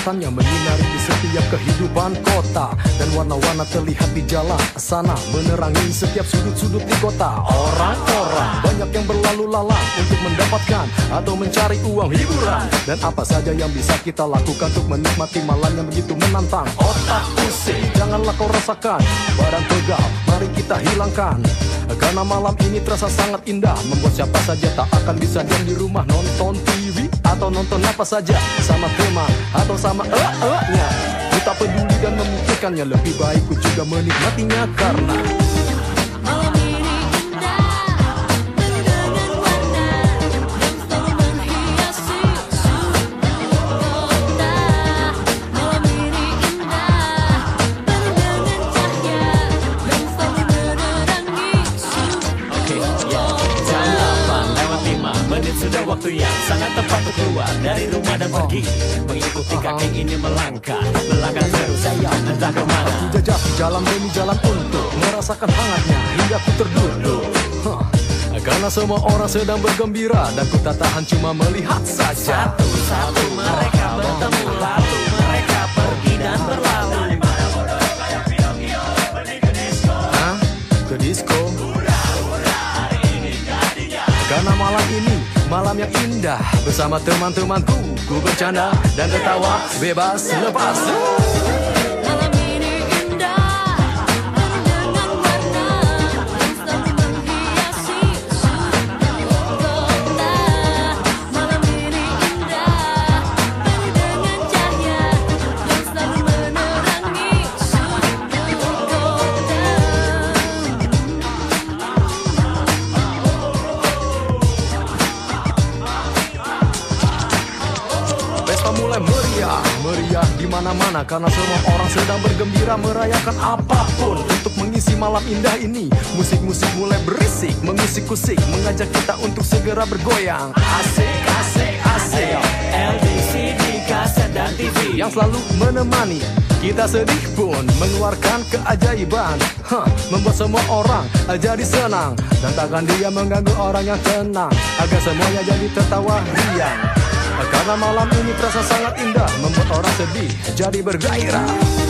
kekuatan yang menyinari di setiap kehidupan kota. Dan warna-warna terlihat di jalan sana Menerangi setiap sudut-sudut di kota. Orang-orang banyak yang berlalu lalang Untuk mendapatkan atau mencari uang hiburan. Dan apa saja yang bisa kita lakukan Untuk menikmati malam yang begitu menantang. Otak pusing, janganlah kau rasakan Badan pegal, mari kita hilangkan. Karena malam ini terasa sangat indah. Membuat siapa saja tak akan bisa diam di rumah. Nonton TV atau nonton apa saja. Sama teman atau sama eh-ehnya Kita peduli dan memikirkannya. Lebih baik ku juga menikmatinya Karena sudah waktu yang sangat tepat untuk keluar dari rumah dan pergi. Mengikuti kaki ini melangkah Melangkah terus entah ke mana. Jajaki jalan demi jalan untuk Merasakan hangatnya hingga ku terduduk. Karena semua orang sedang bergembira Dan ku tak tahan cuma melihat saja. Satu mereka bertemu lalu mereka pergi dan berlalu. Hah? Ke disco? Karena malam ini malam yang indah Bersama teman-temanku Ku bercanda dan tertawa Bebas lepas Mulai meriah, meriah di mana-mana karena semua orang sedang bergembira merayakan apa pun untuk mengisi malam indah ini. Musik-musik mulai berisik, mengisik-kusik, mengajak kita untuk segera bergoyang. Asik, asik, asik. LDCD, kaset dan TV Yang selalu menemani kita sedih pun mengeluarkan keajaiban Hah, Membuat semua orang jadi senang Dan takkan dia mengganggu orang yang tenang Agar semuanya jadi tertawa riang Karena malam ini terasa sangat indah Membuat orang sedih jadi bergairah